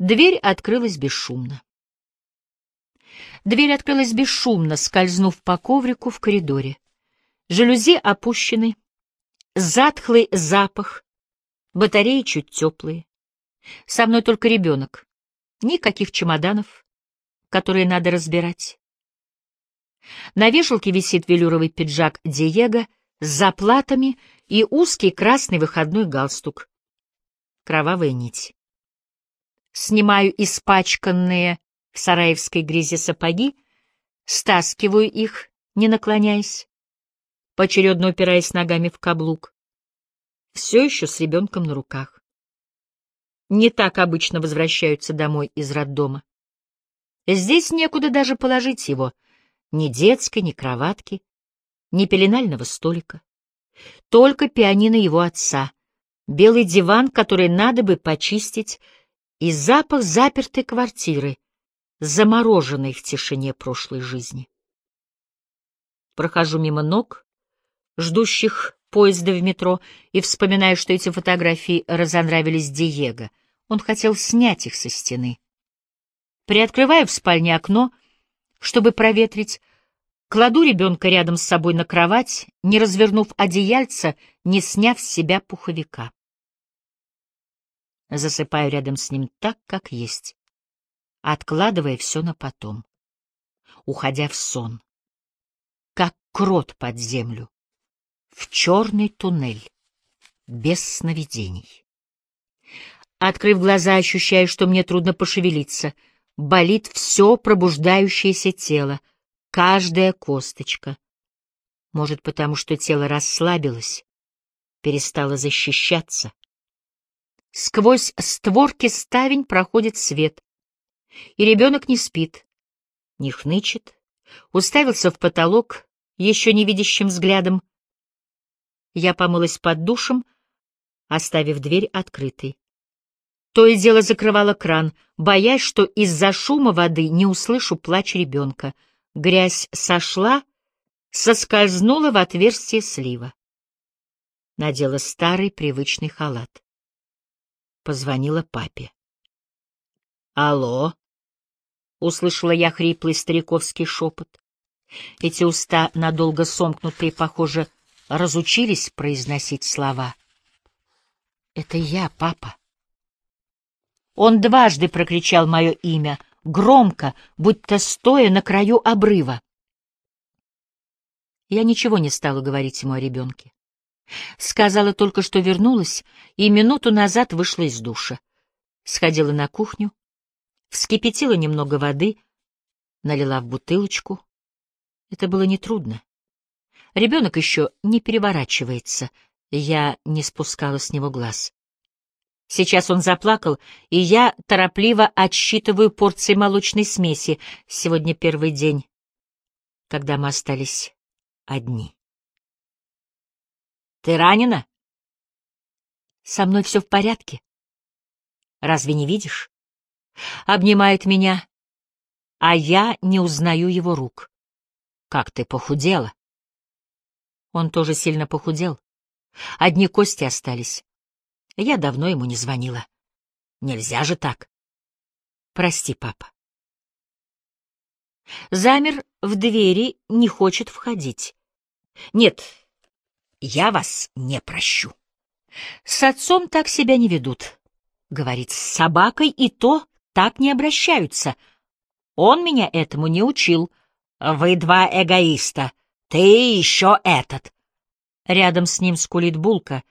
Дверь открылась бесшумно. Дверь открылась бесшумно, скользнув по коврику в коридоре. Жалюзи опущены, затхлый запах, батареи чуть теплые. Со мной только ребенок. Никаких чемоданов, которые надо разбирать. На вешалке висит велюровый пиджак Диего с заплатами и узкий красный выходной галстук. Кровавая нить. Снимаю испачканные в сараевской грязи сапоги, стаскиваю их, не наклоняясь, поочередно упираясь ногами в каблук. Все еще с ребенком на руках. Не так обычно возвращаются домой из роддома. Здесь некуда даже положить его, ни детской, ни кроватки, ни пеленального столика. Только пианино его отца, белый диван, который надо бы почистить, и запах запертой квартиры, замороженной в тишине прошлой жизни. Прохожу мимо ног, ждущих поезда в метро, и вспоминаю, что эти фотографии разонравились Диего. Он хотел снять их со стены. Приоткрываю в спальне окно, чтобы проветрить, кладу ребенка рядом с собой на кровать, не развернув одеяльца, не сняв с себя пуховика. Засыпаю рядом с ним так, как есть откладывая все на потом, уходя в сон, как крот под землю, в черный туннель, без сновидений. Открыв глаза, ощущаю, что мне трудно пошевелиться, болит все пробуждающееся тело, каждая косточка. Может, потому что тело расслабилось, перестало защищаться. Сквозь створки ставень проходит свет, и ребенок не спит, не хнычет, уставился в потолок еще невидящим взглядом. Я помылась под душем, оставив дверь открытой. То и дело закрывала кран, боясь, что из-за шума воды не услышу плач ребенка. Грязь сошла, соскользнула в отверстие слива. Надела старый привычный халат. Позвонила папе. «Алло!» — услышала я хриплый стариковский шепот. Эти уста, надолго сомкнутые, похоже, разучились произносить слова. «Это я, папа». Он дважды прокричал мое имя, громко, будто стоя на краю обрыва. Я ничего не стала говорить ему о ребенке. Сказала только, что вернулась, и минуту назад вышла из душа. Сходила на кухню, вскипятила немного воды, налила в бутылочку. Это было нетрудно. Ребенок еще не переворачивается, я не спускала с него глаз. Сейчас он заплакал, и я торопливо отсчитываю порции молочной смеси. Сегодня первый день, когда мы остались одни. — Ты ранена? — Со мной все в порядке. Разве не видишь? обнимает меня, а я не узнаю его рук. Как ты похудела? Он тоже сильно похудел. Одни кости остались. Я давно ему не звонила. Нельзя же так. Прости, папа. Замер в двери, не хочет входить. Нет, я вас не прощу. С отцом так себя не ведут. Говорит, с собакой и то так не обращаются. Он меня этому не учил. Вы два эгоиста. Ты еще этот. Рядом с ним скулит булка,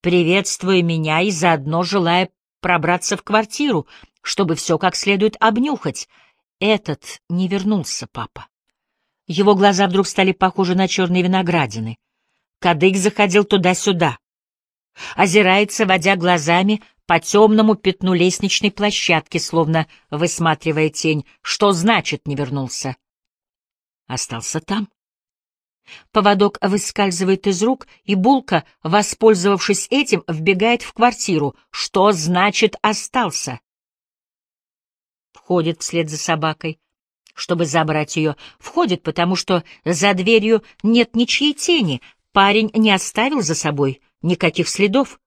приветствуя меня и заодно желая пробраться в квартиру, чтобы все как следует обнюхать. Этот не вернулся, папа. Его глаза вдруг стали похожи на черные виноградины. Кадык заходил туда-сюда. Озирается, водя глазами по темному пятну лестничной площадки, словно высматривая тень. Что значит не вернулся? Остался там. Поводок выскальзывает из рук, и Булка, воспользовавшись этим, вбегает в квартиру. Что значит остался? Входит вслед за собакой, чтобы забрать ее. Входит, потому что за дверью нет ничьей тени. Парень не оставил за собой никаких следов.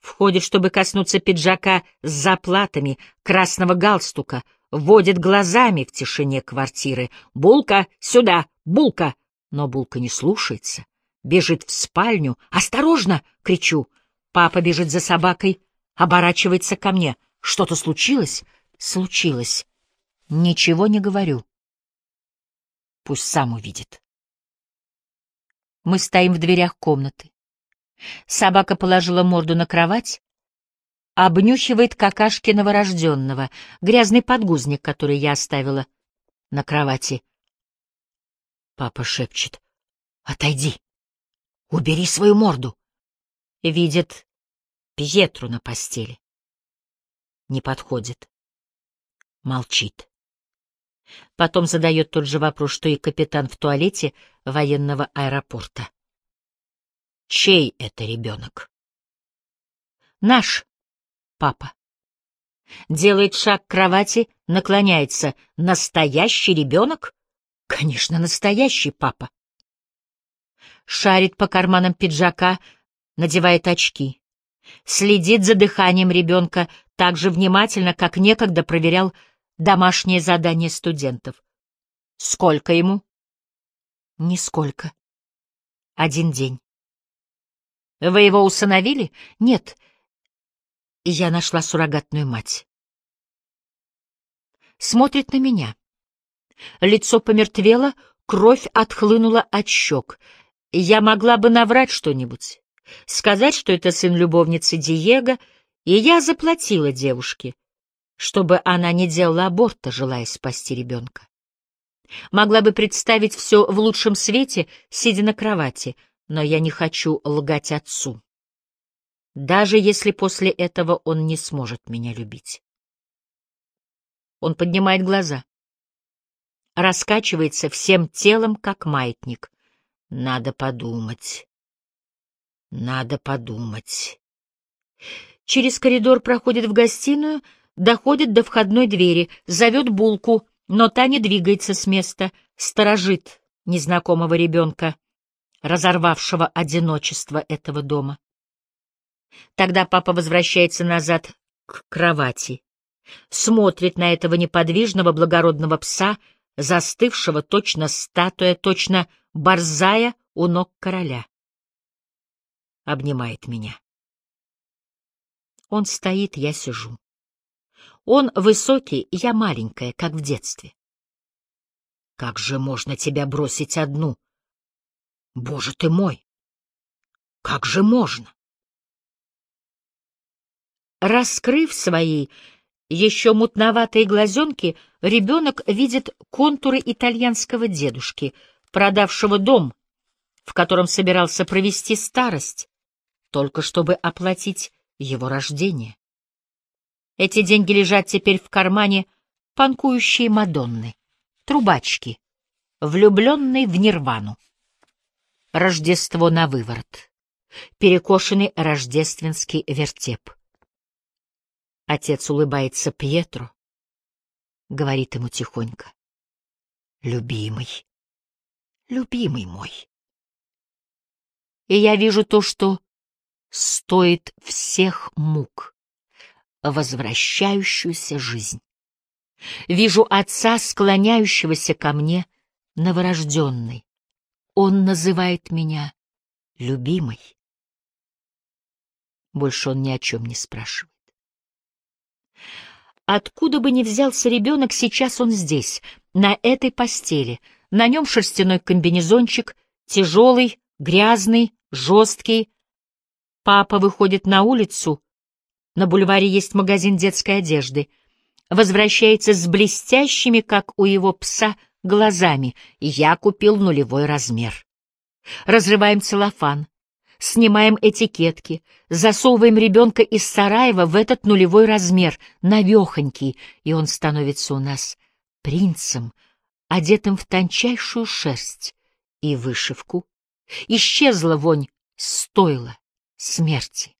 Входит, чтобы коснуться пиджака с заплатами, красного галстука, водит глазами в тишине квартиры. «Булка, сюда! Булка!» Но Булка не слушается. Бежит в спальню. «Осторожно!» — кричу. Папа бежит за собакой, оборачивается ко мне. «Что-то случилось?» «Случилось». Ничего не говорю. Пусть сам увидит. Мы стоим в дверях комнаты. Собака положила морду на кровать, обнюхивает какашки новорожденного, грязный подгузник, который я оставила на кровати. Папа шепчет. «Отойди! Убери свою морду!» Видит Пьетру на постели. Не подходит. Молчит. Потом задает тот же вопрос, что и капитан в туалете военного аэропорта. Чей это ребенок? Наш, папа. Делает шаг к кровати, наклоняется. Настоящий ребенок? Конечно, настоящий папа. Шарит по карманам пиджака, надевает очки. Следит за дыханием ребенка так же внимательно, как некогда проверял домашнее задание студентов. Сколько ему? Нисколько. Один день. Вы его усыновили? Нет. Я нашла суррогатную мать. Смотрит на меня. Лицо помертвело, кровь отхлынула от щек. Я могла бы наврать что-нибудь, сказать, что это сын любовницы Диего, и я заплатила девушке, чтобы она не делала аборта, желая спасти ребенка. Могла бы представить все в лучшем свете, сидя на кровати — но я не хочу лгать отцу, даже если после этого он не сможет меня любить. Он поднимает глаза, раскачивается всем телом, как маятник. Надо подумать. Надо подумать. Через коридор проходит в гостиную, доходит до входной двери, зовет булку, но та не двигается с места, сторожит незнакомого ребенка разорвавшего одиночество этого дома. Тогда папа возвращается назад к кровати, смотрит на этого неподвижного благородного пса, застывшего точно статуя, точно борзая у ног короля. Обнимает меня. Он стоит, я сижу. Он высокий, я маленькая, как в детстве. Как же можно тебя бросить одну? Боже ты мой! Как же можно? Раскрыв свои еще мутноватые глазенки, ребенок видит контуры итальянского дедушки, продавшего дом, в котором собирался провести старость, только чтобы оплатить его рождение. Эти деньги лежат теперь в кармане панкующей Мадонны, трубачки, влюбленной в нирвану. Рождество на выворот. Перекошенный рождественский вертеп. Отец улыбается Пьетро, говорит ему тихонько. Любимый, любимый мой. И я вижу то, что стоит всех мук, возвращающуюся жизнь. Вижу отца, склоняющегося ко мне, новорожденный, он называет меня любимой. Больше он ни о чем не спрашивает. Откуда бы ни взялся ребенок, сейчас он здесь, на этой постели. На нем шерстяной комбинезончик, тяжелый, грязный, жесткий. Папа выходит на улицу. На бульваре есть магазин детской одежды. Возвращается с блестящими, как у его пса, глазами. Я купил нулевой размер. Разрываем целлофан, снимаем этикетки, засовываем ребенка из Сараева в этот нулевой размер, навехонький, и он становится у нас принцем, одетым в тончайшую шерсть и вышивку. Исчезла вонь стойла смерти.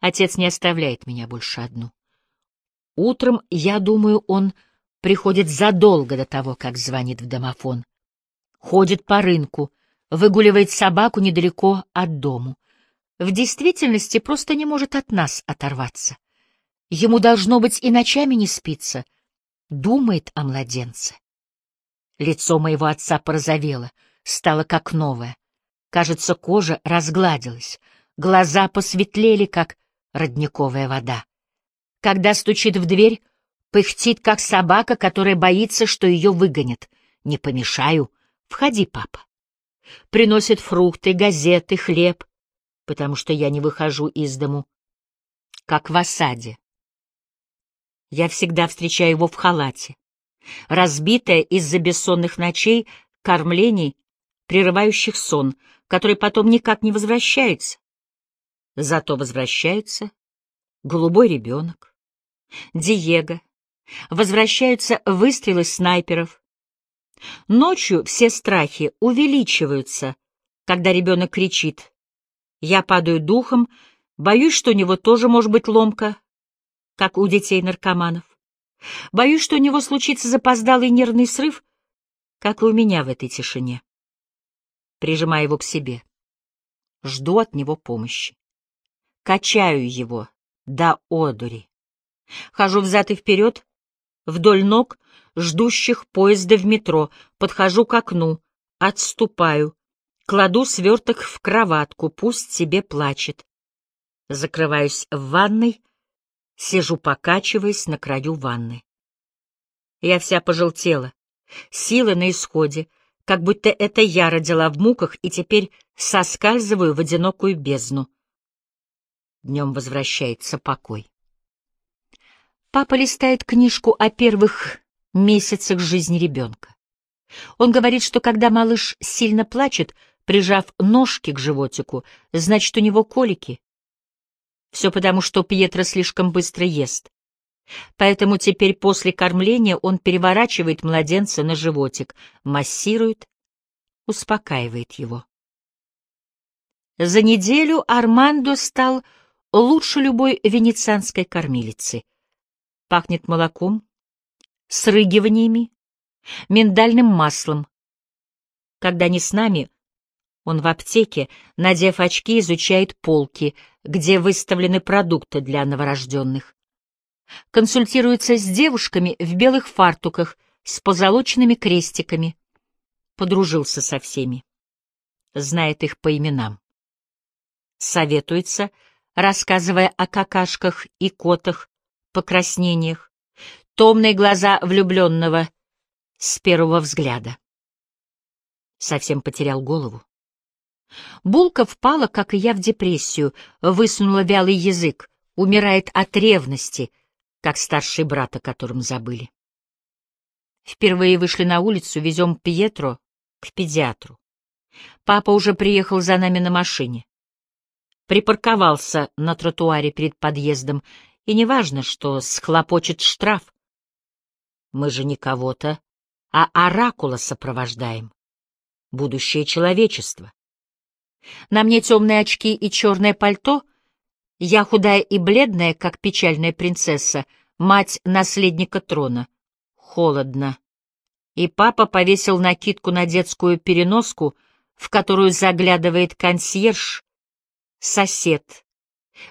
Отец не оставляет меня больше одну. Утром, я думаю, он приходит задолго до того, как звонит в домофон. Ходит по рынку, выгуливает собаку недалеко от дому. в действительности просто не может от нас оторваться. Ему должно быть и ночами не спится. Думает о младенце. Лицо моего отца порозовело, стало как новое. Кажется, кожа разгладилась, глаза посветлели, как родниковая вода. Когда стучит в дверь, пыхтит, как собака, которая боится, что ее выгонят. Не помешаю. Входи, папа. Приносит фрукты, газеты, хлеб, потому что я не выхожу из дому. Как в осаде. Я всегда встречаю его в халате. Разбитая из-за бессонных ночей, кормлений, прерывающих сон, который потом никак не возвращается. Зато возвращается голубой ребенок, Диего, возвращаются выстрелы снайперов. Ночью все страхи увеличиваются, когда ребенок кричит. Я падаю духом, боюсь, что у него тоже может быть ломка, как у детей-наркоманов. Боюсь, что у него случится запоздалый нервный срыв, как и у меня в этой тишине. Прижимаю его к себе. Жду от него помощи. Качаю его до одури. Хожу взад и вперед, вдоль ног, ждущих поезда в метро, подхожу к окну, отступаю, кладу сверток в кроватку, пусть себе плачет. Закрываюсь в ванной, сижу, покачиваясь на краю ванны. Я вся пожелтела, силы на исходе, как будто это я родила в муках и теперь соскальзываю в одинокую бездну. Днем возвращается покой. Папа листает книжку о первых месяцах жизни ребенка. Он говорит, что когда малыш сильно плачет, прижав ножки к животику, значит, у него колики. Все потому, что Пьетро слишком быстро ест. Поэтому теперь после кормления он переворачивает младенца на животик, массирует, успокаивает его. За неделю Армандо стал лучше любой венецианской кормилицы — Пахнет молоком, срыгиваниями, миндальным маслом. Когда не с нами, он в аптеке, надев очки, изучает полки, где выставлены продукты для новорожденных. Консультируется с девушками в белых фартуках с позолоченными крестиками. Подружился со всеми. Знает их по именам. Советуется, рассказывая о какашках и котах, покраснениях, томные глаза влюбленного с первого взгляда. Совсем потерял голову. Булка впала, как и я, в депрессию, высунула вялый язык, умирает от ревности, как старший брат, о котором забыли. Впервые вышли на улицу, везем Пьетро к педиатру. Папа уже приехал за нами на машине. Припарковался на тротуаре перед подъездом и не важно, что схлопочет штраф. Мы же не кого-то, а оракула сопровождаем. Будущее человечества. На мне темные очки и черное пальто. Я худая и бледная, как печальная принцесса, мать наследника трона. Холодно. И папа повесил накидку на детскую переноску, в которую заглядывает консьерж, сосед,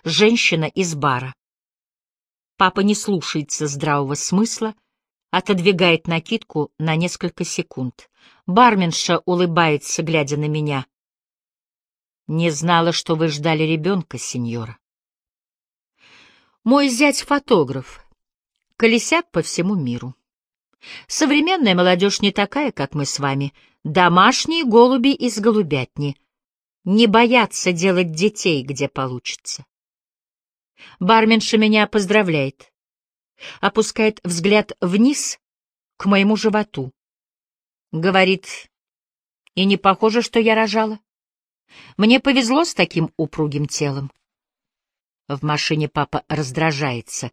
женщина из бара. Папа не слушается здравого смысла, отодвигает накидку на несколько секунд. Барменша улыбается, глядя на меня. «Не знала, что вы ждали ребенка, сеньора». Мой зять — фотограф. Колесят по всему миру. Современная молодежь не такая, как мы с вами. Домашние голуби из голубятни. Не боятся делать детей, где получится. Барменша меня поздравляет. Опускает взгляд вниз к моему животу. Говорит, и не похоже, что я рожала. Мне повезло с таким упругим телом. В машине папа раздражается,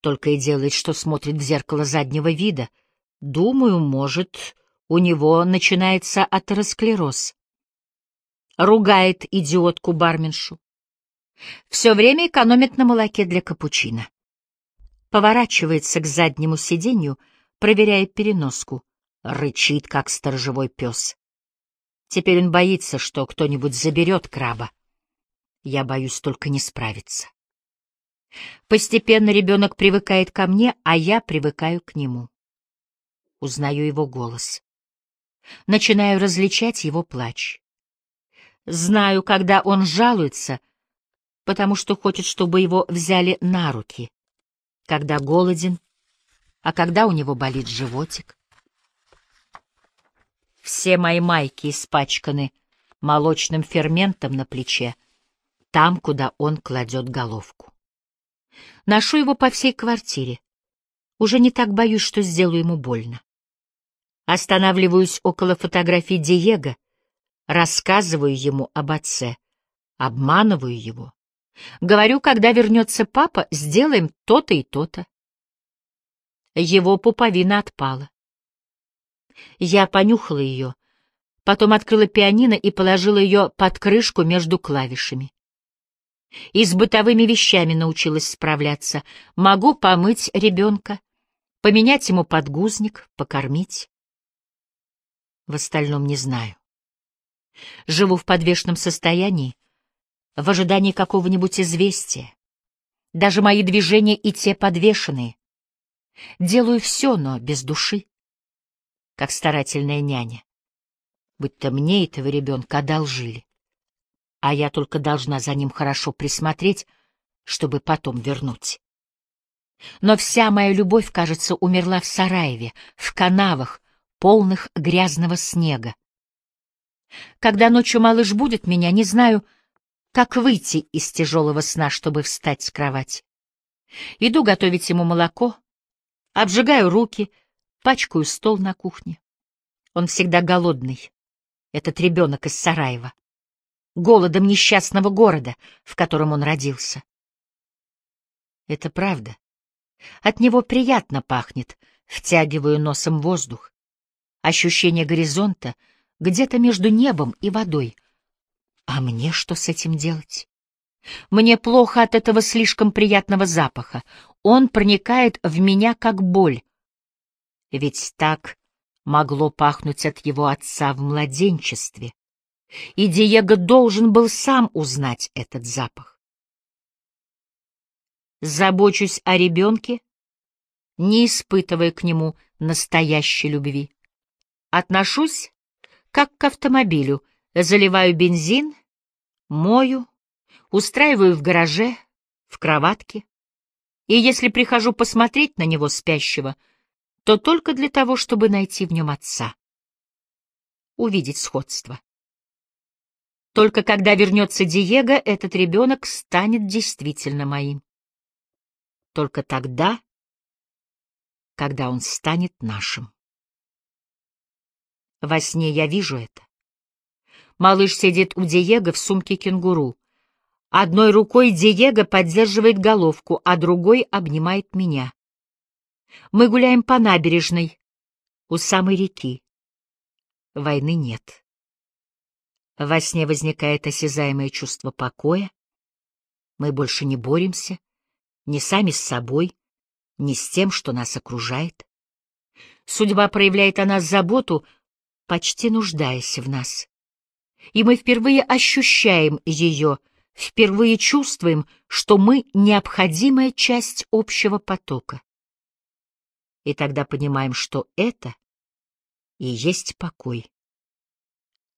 только и делает, что смотрит в зеркало заднего вида. Думаю, может, у него начинается атеросклероз. Ругает идиотку-барменшу. Все время экономит на молоке для капучино. Поворачивается к заднему сиденью, проверяя переноску. Рычит, как сторожевой пес. Теперь он боится, что кто-нибудь заберет краба. Я боюсь только не справиться. Постепенно ребенок привыкает ко мне, а я привыкаю к нему. Узнаю его голос. Начинаю различать его плач. Знаю, когда он жалуется, потому что хочет, чтобы его взяли на руки, когда голоден, а когда у него болит животик. Все мои майки испачканы молочным ферментом на плече, там, куда он кладет головку. Ношу его по всей квартире. Уже не так боюсь, что сделаю ему больно. Останавливаюсь около фотографии Диего, рассказываю ему об отце, обманываю его. Говорю, когда вернется папа, сделаем то-то и то-то. Его пуповина отпала. Я понюхала ее, потом открыла пианино и положила ее под крышку между клавишами. И с бытовыми вещами научилась справляться. Могу помыть ребенка, поменять ему подгузник, покормить. В остальном не знаю. Живу в подвешенном состоянии, в ожидании какого-нибудь известия. Даже мои движения и те подвешенные. Делаю все, но без души, как старательная няня. Будь-то мне этого ребенка одолжили а я только должна за ним хорошо присмотреть, чтобы потом вернуть. Но вся моя любовь, кажется, умерла в Сараеве, в канавах, полных грязного снега. Когда ночью малыш будет меня, не знаю, как выйти из тяжелого сна, чтобы встать с кровати. Иду готовить ему молоко, обжигаю руки, пачкаю стол на кухне. Он всегда голодный, этот ребенок из Сараева голодом несчастного города, в котором он родился. Это правда. От него приятно пахнет, втягиваю носом воздух. Ощущение горизонта где-то между небом и водой. А мне что с этим делать? Мне плохо от этого слишком приятного запаха. Он проникает в меня как боль. Ведь так могло пахнуть от его отца в младенчестве и Диего должен был сам узнать этот запах. Забочусь о ребенке, не испытывая к нему настоящей любви. Отношусь как к автомобилю, заливаю бензин, мою, устраиваю в гараже, в кроватке. И если прихожу посмотреть на него спящего, то только для того, чтобы найти в нем отца. Увидеть сходство. Только когда вернется Диего, этот ребенок станет действительно моим. Только тогда, когда он станет нашим. Во сне я вижу это. Малыш сидит у Диего в сумке кенгуру. Одной рукой Диего поддерживает головку, а другой обнимает меня. Мы гуляем по набережной, у самой реки. Войны нет. Во сне возникает осязаемое чувство покоя. Мы больше не боремся, ни сами с собой, ни с тем, что нас окружает. Судьба проявляет о нас заботу, почти нуждаясь в нас. И мы впервые ощущаем ее, впервые чувствуем, что мы — необходимая часть общего потока. И тогда понимаем, что это и есть покой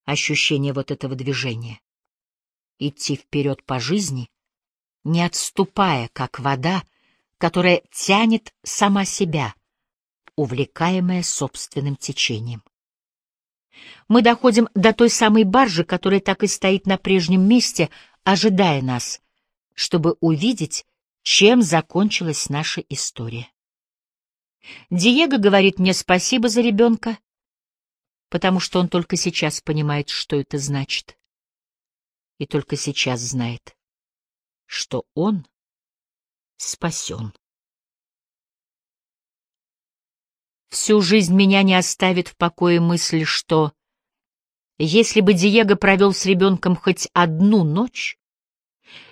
ощущение вот этого движения. Идти вперед по жизни, не отступая, как вода, которая тянет сама себя, увлекаемая собственным течением. Мы доходим до той самой баржи, которая так и стоит на прежнем месте, ожидая нас, чтобы увидеть, чем закончилась наша история. Диего говорит мне спасибо за ребенка, потому что он только сейчас понимает, что это значит. И только сейчас знает, что он спасен. Всю жизнь меня не оставит в покое мысль, что если бы Диего провел с ребенком хоть одну ночь,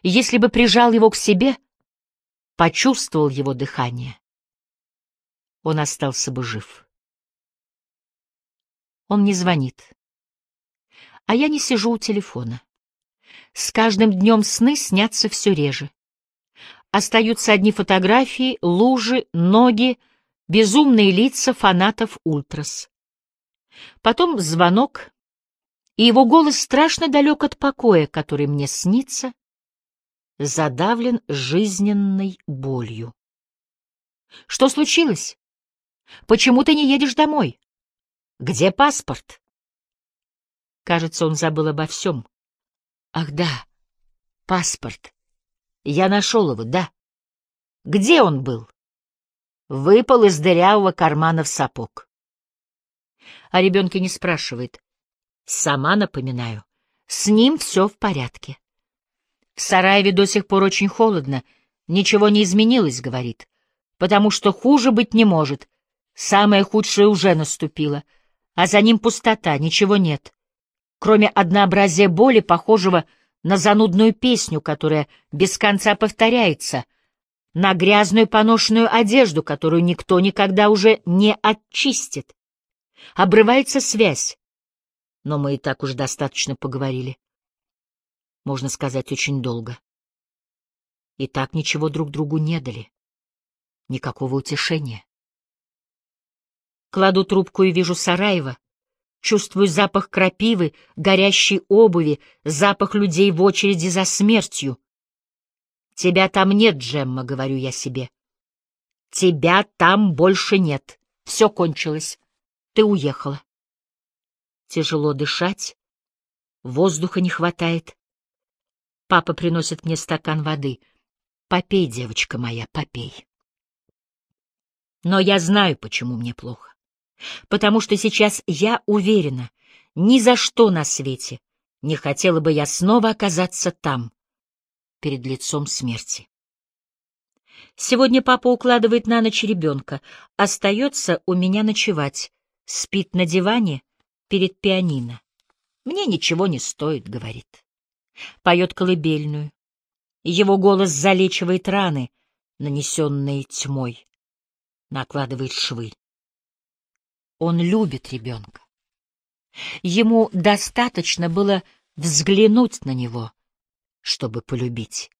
если бы прижал его к себе, почувствовал его дыхание, он остался бы жив. Он не звонит. А я не сижу у телефона. С каждым днем сны снятся все реже. Остаются одни фотографии, лужи, ноги, безумные лица фанатов ультрас. Потом звонок, и его голос страшно далек от покоя, который мне снится, задавлен жизненной болью. Что случилось? Почему ты не едешь домой? Где паспорт? Кажется, он забыл обо всем. Ах да, паспорт. Я нашел его, да. Где он был? Выпал из дырявого кармана в сапог. О ребенке не спрашивает. Сама напоминаю. С ним все в порядке. В Сараеве до сих пор очень холодно. Ничего не изменилось, говорит. Потому что хуже быть не может. Самое худшее уже наступило. А за ним пустота, ничего нет кроме однообразия боли, похожего на занудную песню, которая без конца повторяется, на грязную поношенную одежду, которую никто никогда уже не очистит. Обрывается связь. Но мы и так уже достаточно поговорили. Можно сказать, очень долго. И так ничего друг другу не дали. Никакого утешения. Кладу трубку и вижу Сараева, Чувствую запах крапивы, горящей обуви, запах людей в очереди за смертью. «Тебя там нет, Джемма», — говорю я себе. «Тебя там больше нет. Все кончилось. Ты уехала». Тяжело дышать, воздуха не хватает. Папа приносит мне стакан воды. «Попей, девочка моя, попей». Но я знаю, почему мне плохо потому что сейчас я уверена, ни за что на свете не хотела бы я снова оказаться там, перед лицом смерти. Сегодня папа укладывает на ночь ребенка, остается у меня ночевать, спит на диване перед пианино. Мне ничего не стоит, говорит. Поет колыбельную. Его голос залечивает раны, нанесенные тьмой, накладывает швы. Он любит ребенка. Ему достаточно было взглянуть на него, чтобы полюбить.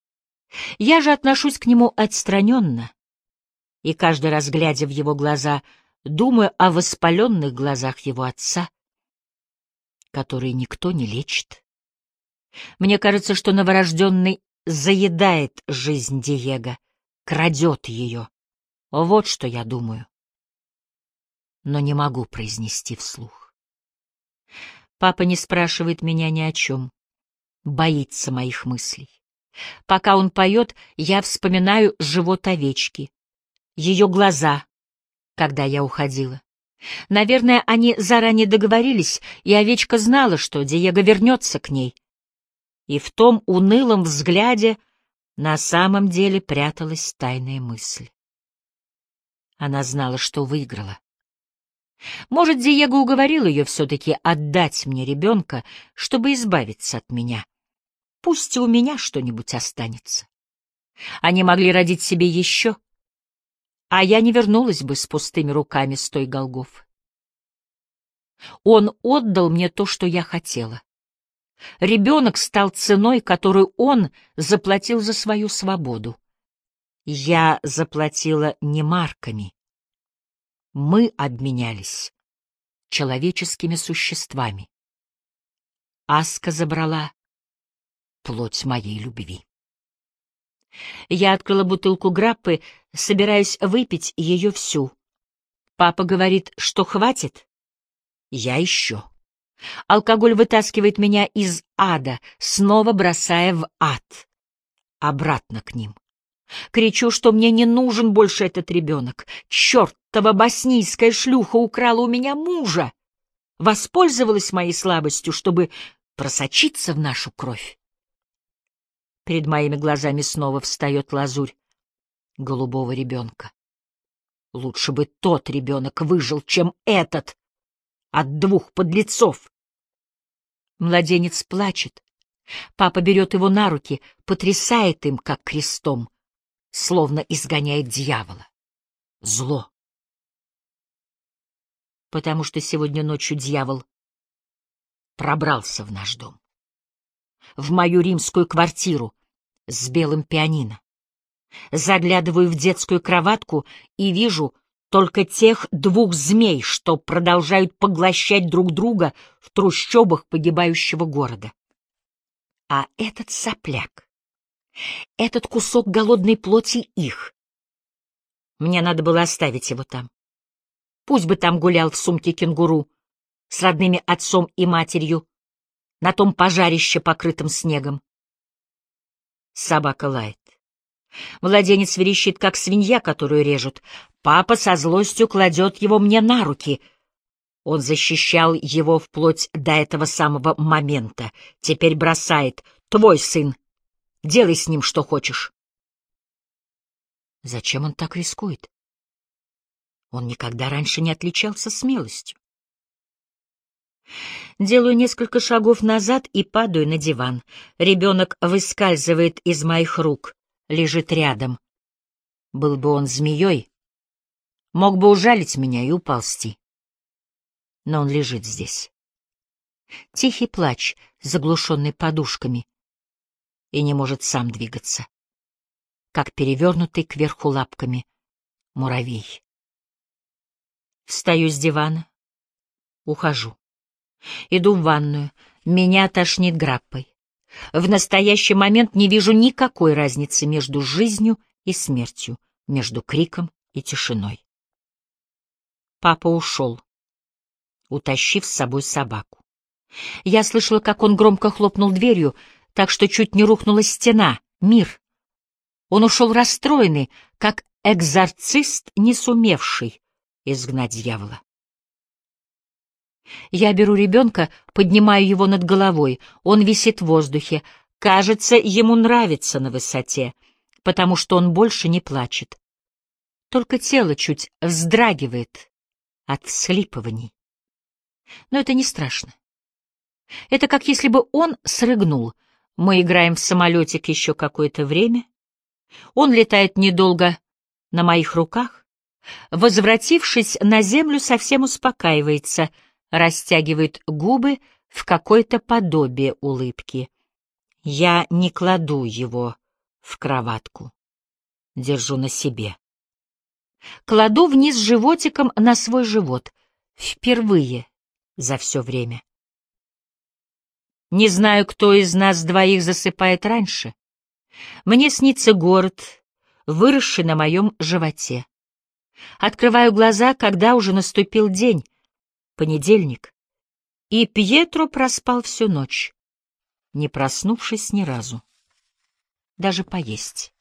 Я же отношусь к нему отстраненно, и каждый раз, глядя в его глаза, думаю о воспаленных глазах его отца, которые никто не лечит. Мне кажется, что новорожденный заедает жизнь Диего, крадет ее. Вот что я думаю но не могу произнести вслух. Папа не спрашивает меня ни о чем, боится моих мыслей. Пока он поет, я вспоминаю живот овечки, ее глаза, когда я уходила. Наверное, они заранее договорились, и овечка знала, что Диего вернется к ней. И в том унылом взгляде на самом деле пряталась тайная мысль. Она знала, что выиграла. Может, Диего уговорил ее все-таки отдать мне ребенка, чтобы избавиться от меня. Пусть и у меня что-нибудь останется. Они могли родить себе еще, а я не вернулась бы с пустыми руками с той Голгоф. Он отдал мне то, что я хотела. Ребенок стал ценой, которую он заплатил за свою свободу. Я заплатила не марками, мы обменялись человеческими существами. Аска забрала плоть моей любви. Я открыла бутылку граппы, собираюсь выпить ее всю. Папа говорит, что хватит. Я еще. Алкоголь вытаскивает меня из ада, снова бросая в ад. Обратно к ним. Кричу, что мне не нужен больше этот ребенок. Чертова боснийская шлюха украла у меня мужа. Воспользовалась моей слабостью, чтобы просочиться в нашу кровь. Перед моими глазами снова встает лазурь голубого ребенка. Лучше бы тот ребенок выжил, чем этот от двух подлецов. Младенец плачет. Папа берет его на руки, потрясает им, как крестом словно изгоняет дьявола. Зло. Потому что сегодня ночью дьявол пробрался в наш дом. В мою римскую квартиру с белым пианино. Заглядываю в детскую кроватку и вижу только тех двух змей, что продолжают поглощать друг друга в трущобах погибающего города. А этот сопляк, этот кусок голодной плоти их. Мне надо было оставить его там. Пусть бы там гулял в сумке кенгуру с родными отцом и матерью на том пожарище, покрытом снегом. Собака лает. Младенец верещит, как свинья, которую режут. Папа со злостью кладет его мне на руки. Он защищал его вплоть до этого самого момента. Теперь бросает. Твой сын. Делай с ним что хочешь. Зачем он так рискует? Он никогда раньше не отличался смелостью. Делаю несколько шагов назад и падаю на диван. Ребенок выскальзывает из моих рук, лежит рядом. Был бы он змеей, мог бы ужалить меня и уползти. Но он лежит здесь. Тихий плач, заглушенный подушками, и не может сам двигаться, как перевернутый кверху лапками муравей. Встаю с дивана, ухожу. Иду в ванную, меня тошнит граппой. В настоящий момент не вижу никакой разницы между жизнью и смертью, между криком и тишиной. Папа ушел, утащив с собой собаку. Я слышала, как он громко хлопнул дверью, так что чуть не рухнула стена, мир. Он ушел расстроенный, как экзорцист, не сумевший изгнать дьявола. Я беру ребенка, поднимаю его над головой. Он висит в воздухе. Кажется, ему нравится на высоте, потому что он больше не плачет. Только тело чуть вздрагивает от всхлипываний. Но это не страшно. Это как если бы он срыгнул. Мы играем в самолетик еще какое-то время. Он летает недолго на моих руках. Возвратившись на землю, совсем успокаивается — растягивает губы в какое-то подобие улыбки. Я не кладу его в кроватку. Держу на себе. Кладу вниз животиком на свой живот. Впервые за все время. Не знаю, кто из нас двоих засыпает раньше. Мне снится город, выросший на моем животе. Открываю глаза, когда уже наступил день, понедельник, и Пьетро проспал всю ночь, не проснувшись ни разу, даже поесть.